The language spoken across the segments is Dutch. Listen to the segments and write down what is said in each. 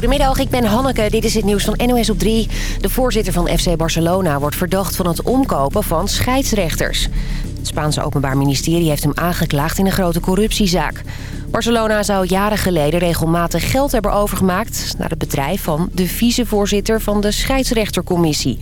Goedemiddag, ik ben Hanneke. Dit is het nieuws van NOS op 3. De voorzitter van FC Barcelona wordt verdacht van het omkopen van scheidsrechters. Het Spaanse Openbaar Ministerie heeft hem aangeklaagd in een grote corruptiezaak. Barcelona zou jaren geleden regelmatig geld hebben overgemaakt... naar het bedrijf van de vicevoorzitter van de scheidsrechtercommissie.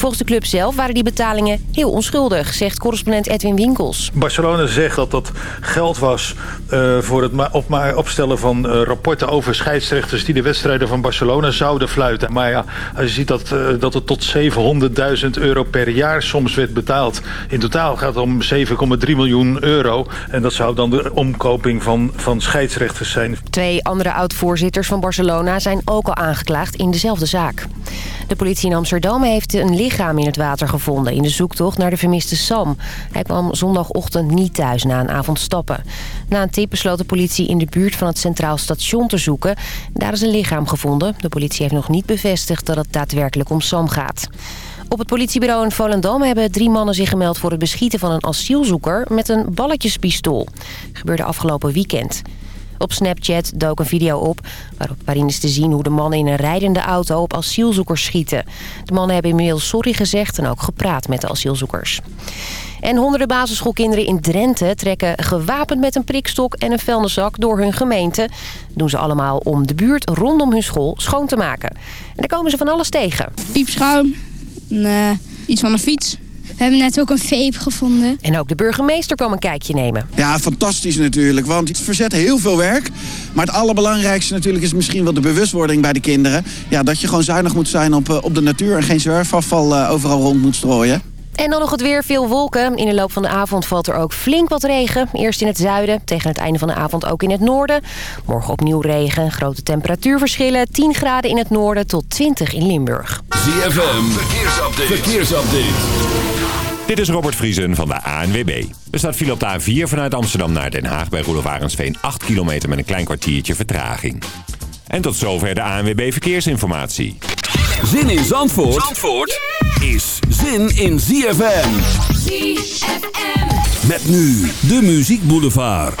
Volgens de club zelf waren die betalingen heel onschuldig, zegt correspondent Edwin Winkels. Barcelona zegt dat dat geld was uh, voor het op opstellen van uh, rapporten over scheidsrechters die de wedstrijden van Barcelona zouden fluiten. Maar ja, als je ziet dat, uh, dat het tot 700.000 euro per jaar soms werd betaald. In totaal gaat het om 7,3 miljoen euro. En dat zou dan de omkoping van, van scheidsrechters zijn. Twee andere oud-voorzitters van Barcelona zijn ook al aangeklaagd in dezelfde zaak. De politie in Amsterdam heeft een lichaam in het water gevonden... in de zoektocht naar de vermiste Sam. Hij kwam zondagochtend niet thuis na een avond stappen. Na een tip besloot de politie in de buurt van het Centraal Station te zoeken. Daar is een lichaam gevonden. De politie heeft nog niet bevestigd dat het daadwerkelijk om Sam gaat. Op het politiebureau in Volendam hebben drie mannen zich gemeld... voor het beschieten van een asielzoeker met een balletjespistool. Dat gebeurde afgelopen weekend. Op Snapchat dook een video op waarin is te zien hoe de mannen in een rijdende auto op asielzoekers schieten. De mannen hebben inmiddels sorry gezegd en ook gepraat met de asielzoekers. En honderden basisschoolkinderen in Drenthe trekken gewapend met een prikstok en een vuilniszak door hun gemeente. Dat doen ze allemaal om de buurt rondom hun school schoon te maken. En daar komen ze van alles tegen. Piepschuim, uh, iets van een fiets, we hebben net ook een vape gevonden. En ook de burgemeester kwam een kijkje nemen. Ja, fantastisch natuurlijk, want het verzet heel veel werk. Maar het allerbelangrijkste natuurlijk is misschien wel de bewustwording bij de kinderen. Ja, dat je gewoon zuinig moet zijn op, op de natuur en geen zwerfafval uh, overal rond moet strooien. En dan nog het weer, veel wolken. In de loop van de avond valt er ook flink wat regen. Eerst in het zuiden, tegen het einde van de avond ook in het noorden. Morgen opnieuw regen, grote temperatuurverschillen. 10 graden in het noorden tot 20 in Limburg. ZFM, verkeersupdate. verkeersupdate. Dit is Robert Vriesen van de ANWB. Er staat file op de A4 vanuit Amsterdam naar Den Haag bij Roelof Arendsveen 8 kilometer met een klein kwartiertje vertraging. En tot zover de ANWB Verkeersinformatie. Zin in Zandvoort, Zandvoort is zin in ZFM. ZFM. Met nu de Muziek Boulevard.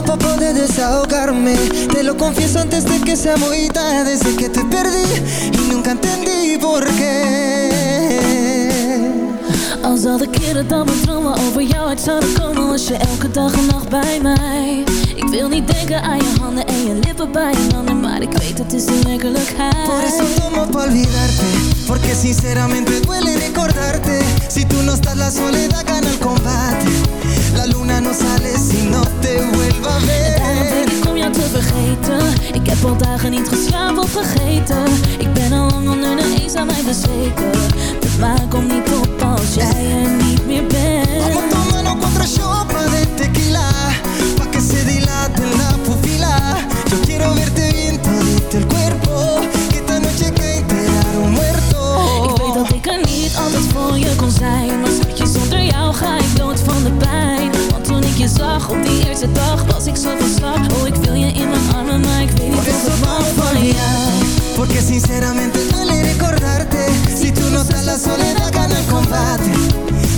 llamo pa' poder desahogarme. Te lo confieso antes de que sea muy tarde. Desde que te perdí y nunca entendí por qué. Al de keren dat mijn dromen over jou uit zouden komen Was je elke dag en nacht bij mij Ik wil niet denken aan je handen en je lippen bij een ander Maar ik weet het is de werkelijkheid. Por eso tomo pa' olvidarte Porque sinceramente duele recordarte. Si tú no estás la soledad gana el combate. La luna no sale si no te vuelva a ver. Te vergeten. Ik heb al dagen niet geslapen of vergeten. Ik ben al lang onder de eens aan mij bezweken. De maan komt niet op als jij er niet meer bent Cuatro shots de tequila Pa' que se dilate la pupila. Yo quiero verte bien todito el cuerpo Que esta noche hay que enterar un muerto. Ik weet dat ik er niet voor je kon zijn Maar schatje, zonder jou ga ik dood van de pijn. Want toen ik je zag op die eerste dag Was ik zo van slag. Oh, ik wil je in mijn armen Maar ik weet niet of ik van jou. Porque sinceramente duele recordarte Si tú no estás la soledad gana el combate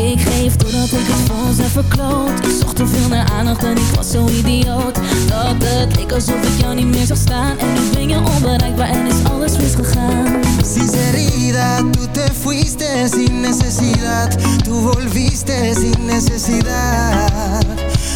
Ik geef doordat ik het ons heb verkloot. Ik zocht te veel naar aandacht en ik was zo idioot. Dat het leek alsof ik jou niet meer zag staan. En nu ben je onbereikbaar en is alles misgegaan. Sinceridad, tú te fuiste sin necesidad. Tú volviste sin necesidad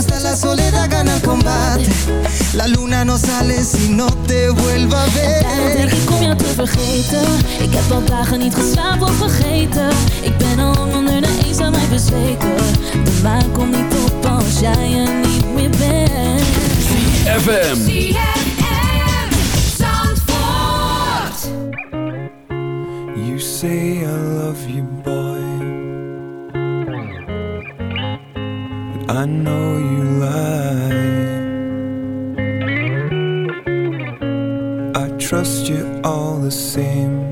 Estás la soledad gana el combate. La luna no sale si no te vuelva a Daarom denk ver ik om jou te vergeten. Ik heb al dagen niet geslapen of vergeten. Ik ben al lang onder de eens aan mij bezweken. De maan komt niet op als jij er niet meer bent. FM. You say I love you, I know you lie. I trust you all the same.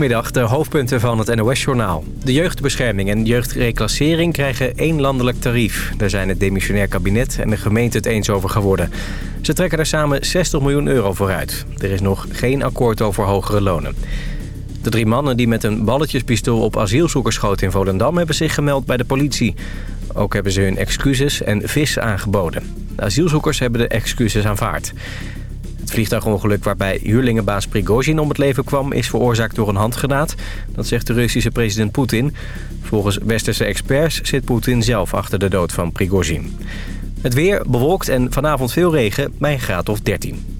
Goedemiddag, de hoofdpunten van het NOS-journaal. De jeugdbescherming en jeugdreclassering krijgen één landelijk tarief. Daar zijn het demissionair kabinet en de gemeente het eens over geworden. Ze trekken er samen 60 miljoen euro voor uit. Er is nog geen akkoord over hogere lonen. De drie mannen die met een balletjespistool op asielzoekers schoten in Volendam... hebben zich gemeld bij de politie. Ook hebben ze hun excuses en vis aangeboden. De asielzoekers hebben de excuses aanvaard. Het vliegtuigongeluk waarbij huurlingenbaas Prigozhin om het leven kwam... is veroorzaakt door een handgenaad, Dat zegt de Russische president Poetin. Volgens westerse experts zit Poetin zelf achter de dood van Prigozhin. Het weer bewolkt en vanavond veel regen bij een graad of 13.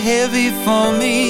heavy for me,